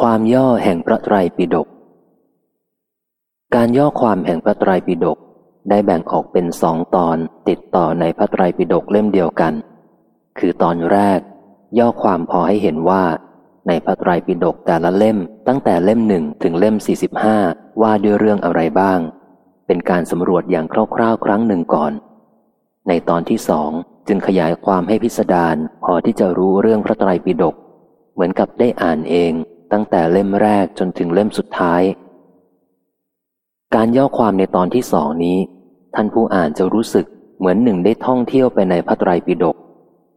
ความย่อแห่งพระไตรปิฎก การย่อความแห่งพระไตรปิฎกได้แบ่งออกเป็นสองตอนติดต่อในพระไตรปิฎกเล่มเดียวกัน คือตอนแรก ย่อความพอให้เห็นว่า ในพระไตรปิฎกแต่ละเล่มตั้งแต่เล่มหนึ่งถึงเล่ม 45 ว่าด้วยเรื่องอะไรบ้าง เป็นการสำรวจอย่างคร่าวๆ ครั้งหนึ่งก่อน ในตอนที่สองจึงขยายความให้พิสดารพอที่จะรู้เรื่องพระไตรปิฎกเหมือนกับได้อ่านเอง ตั้งแต่เล่มแรกจนถึงเล่มสุดท้าย การย่อความในตอนที่สองนี้ ท่านผู้อ่านจะรู้สึกเหมือนหนึ่งได้ท่องเที่ยวไปในพระไตรปิฎก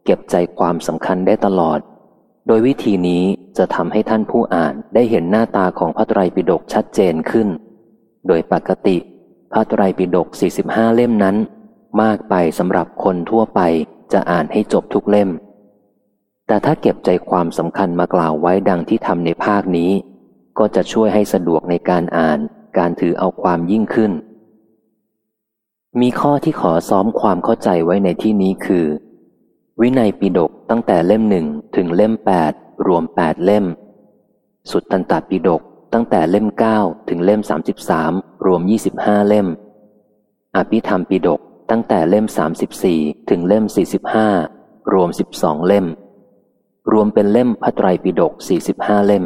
เก็บใจความสำคัญได้ตลอด โดยวิธีนี้จะทำให้ท่านผู้อ่านได้เห็นหน้าตาของพระไตรปิฎกชัดเจนขึ้น โดยปกติพระไตรปิฎก 45 เล่มนั้น มากไปสำหรับคนทั่วไปจะอ่านให้จบทุกเล่ม แต่ถ้าเก็บใจความสำคัญมากล่าวไว้ดังที่ทำในภาคนี้ ก็จะช่วยให้สะดวกในการอ่าน การถือเอาความยิ่งขึ้น มีข้อที่ขอซ้อมความเข้าใจไว้ในที่นี้คือ วินัยปิฎกตั้งแต่เล่มหนึ่งถึงเล่มแปดรวมแปดเล่ม สุดตันตปิฎกตั้งแต่เล่มเก้าถึงเล่มสามสิบสามรวมยี่สิบห้าเล่ม อภิธรรมปิฎกตั้งแต่เล่มสามสิบสี่ถึงเล่มสี่สิบห้ารวมสิบสองเล่ม รวมเป็นเล่มพระไตรปิฎก45 เล่ม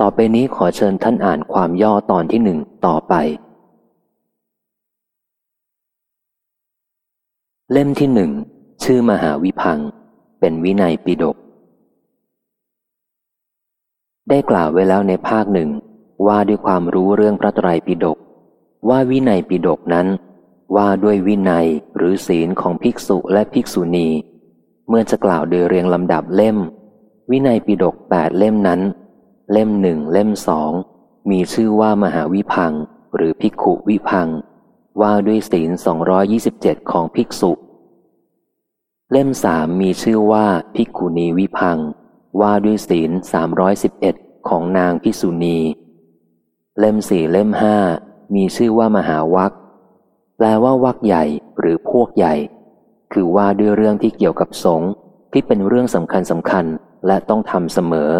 ต่อไปนี้ขอเชิญท่านอ่านความย่อตอนที่หนึ่งต่อไป เล่มที่หนึ่งชื่อมหาวิพัง เป็นวินัยปิฎกได้กล่าวไว้แล้วในภาคหนึ่งว่าด้วยความรู้เรื่องพระไตรปิฎกว่าวินัยปิฎกนั้น ว่าด้วยวินัยหรือศีลของภิกษุและภิกษุณี เมื่อจะกล่าวโดยเรียงลำดับเล่ม วินัยปิฎกแปดเล่มนั้น เล่มหนึ่งเล่มสองมีชื่อว่ามหาวิพังหรือภิกขุวิพังว่าด้วยศีลสองยี่สิบเจ็ดของภิกษุ เล่มสามมีชื่อว่าภิกขุณีวิพังว่าด้วยศีลสามร้อยสิบเอ็ดของนางพิสุณี เล่มสี่เล่มห้ามีชื่อว่ามหาวัคแปลว่าวักใหญ่หรือพวกใหญ่ คือว่าด้วยเรื่องที่เกี่ยวกับสงฆ์ที่เป็นเรื่องสำคัญสำคัญและต้องทำเสมอ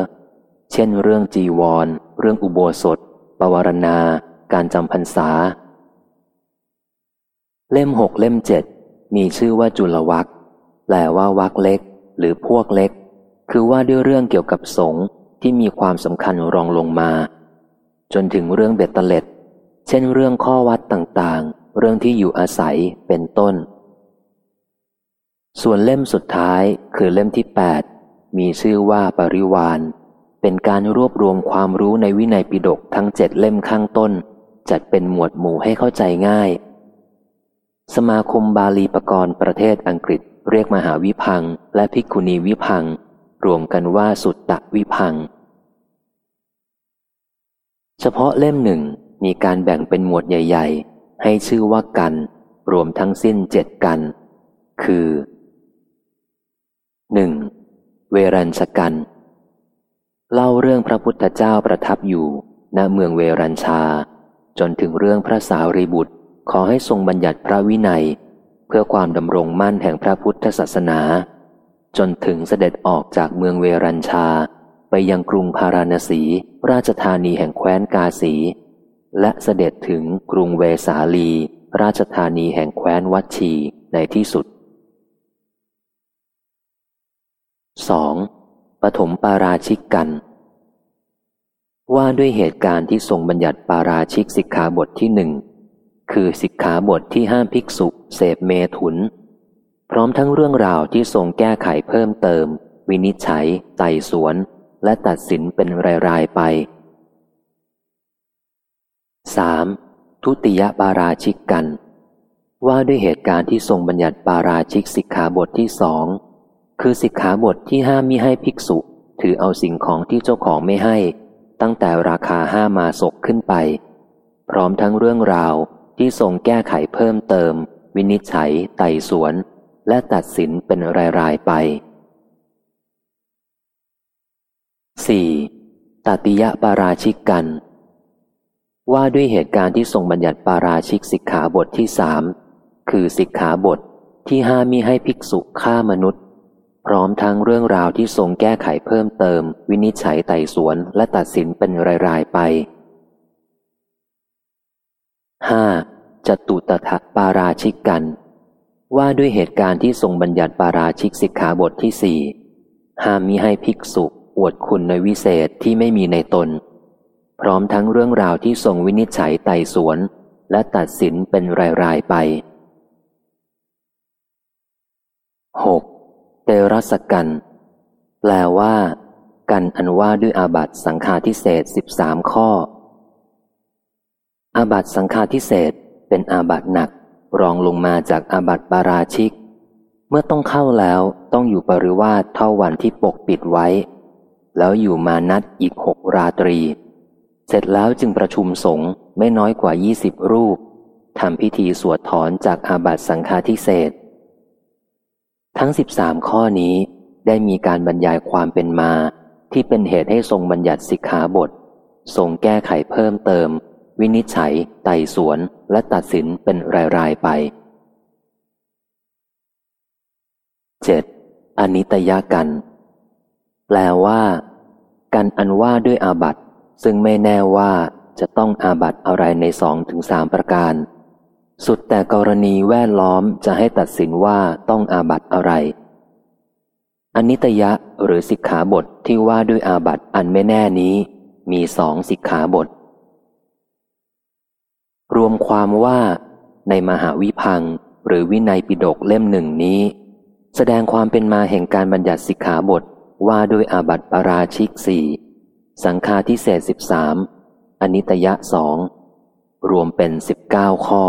เช่น เรื่องจีวร เรื่องอุโบสถ ปวารณา การจำพรรษา เล่มหกเล่มเจ็ดมีชื่อว่าจุลวักแปลว่าวักเล็ก หรือพวกเล็ก คือว่าด้วยเรื่องเกี่ยวกับสงฆ์ที่มีความสำคัญรองลงมา จนถึงเรื่องเบ็ดเตล็ด เช่น เรื่องข้อวัดต่างๆ เรื่องที่อยู่อาศัยเป็นต้น ส่วนเล่มสุดท้ายคือเล่มที่ 8 มีชื่อว่าปริวาน เป็นการรวบรวมความรู้ในวินัยปิฎกทั้งเจ็ดเล่มข้างต้น จัดเป็นหมวดหมู่ให้เข้าใจง่าย สมาคมบาลีปกรณ์ประเทศอังกฤษเรียกมหาวิพังและภิกขุณีวิพัง รวมกันว่าสุตตะวิพัง เฉพาะเล่มหนึ่งมีการแบ่งเป็นหมวดใหญ่ ๆ ให้ชื่อว่ากัน รวมทั้งสิ้นเจ็ดกัน คือ หนึ่งเวรัญชกัน เล่าเรื่องพระพุทธเจ้าประทับอยู่ณเมืองเวรัญชา จนถึงเรื่องพระสาวรีบุตรขอให้ทรงบัญญัติพระวินัย เพื่อความดำรงมั่นแห่งพระพุทธศาสนา จนถึงเสด็จออกจากเมืองเวรัญชา ไปยังกรุงพาราณสี ราชธานีแห่งแคว้นกาสี และเสด็จถึงกรุงเวสาลี ราชธานีแห่งแคว้นวัชีในที่สุด 2. ปฐมปาราชิกกัน ว่าด้วยเหตุการณ์ที่ทรงบัญญัติปาราชิกสิกขาบทที่หนึ่งคือสิกขาบทที่ห้ามภิกษุเสพเมถุน พร้อมทั้งเรื่องราวที่ทรงแก้ไขเพิ่มเติม วินิจฉัย ไต่สวน และตัดสินเป็นราย ๆ ไป 3. ทุติยปาราชิกกัน ว่าด้วยเหตุการณ์ที่ทรงบัญญัติปาราชิกสิกขาบทที่สอง คือสิกขาบทที่ห้ามมิให้ภิกษุ ถือเอาสิ่งของที่เจ้าของไม่ให้ ตั้งแต่ราคาห้ามาศกขึ้นไป พร้อมทั้งเรื่องราวที่ทรงแก้ไขเพิ่มเติม วินิจฉัย ไต่สวน และตัดสินเป็นรายๆไป 4. ตติยะปาราชิกกัน ว่าด้วยเหตุการณ์ที่ทรงบัญญัติปาราชิกสิกขาบทที่สามคือสิกขาบทที่ห้ามมิให้ภิกษุฆ่ามนุษย์ พร้อมทั้งเรื่องราวที่ทรงแก้ไขเพิ่มเติม วินิจฉัยไต่สวนและตัดสินเป็นราย ๆ ไป 5. จตุตถปาราชิกกัน ว่าด้วยเหตุการณ์ที่ทรงบัญญัติปาราชิกสิกขาบทที่สี่ห้ามมิให้ภิกษุอวดคุณในวิเศษที่ไม่มีในตน พร้อมทั้งเรื่องราวที่ทรงวินิจฉัยไต่สวน และตัดสินเป็นราย ๆ ไป 6. เตรัสกันแปลว่า กันอันว่าด้วยอาบัตสังฆาทิเศษสิบสามข้อ อาบัตสังฆาทิเศษเป็นอาบัตหนักรองลงมาจากอาบัตปาราชิก เมื่อต้องเข้าแล้วต้องอยู่ปริวาสเท่าวันที่ปกปิดไว้ แล้วอยู่มานัดอีกหกราตรี เสร็จแล้วจึงประชุมสงฆ์ไม่น้อยกว่ายี่สิบรูปทำพิธีสวดถอนจากอาบัตสังฆาทิเศษ ทั้งสิบสามข้อนี้ได้มีการบรรยายความเป็นมา ที่เป็นเหตุให้ทรงบัญญัติสิกขาบท ทรงแก้ไขเพิ่มเติม วินิจฉัย ไต่สวน และตัดสินเป็นราย ๆ ไป 7. อนิตยกัน แปลว่า กันอันว่าด้วยอาบัตซึ่งไม่แน่ว่าจะต้องอาบัตอะไรในสองถึงสามประการ สุดแต่กรณีแวดล้อมจะให้ตัดสินว่าต้องอาบัตอะไรอนิตยะหรือสิกขาบทที่ว่าด้วยอาบัตอันไม่แน่นี้ มีสองสิกขาบท รวมความว่าในมหาวิพังหรือวินัยปิฎกเล่มหนึ่งนี้ แสดงความเป็นมาแห่งการบัญญัติสิกขาบทว่าด้วยอาบัตปราชิกสี่สังฆาทิเศษสิบสามอนิตยะสองรวมเป็นสิบเก้าข้อ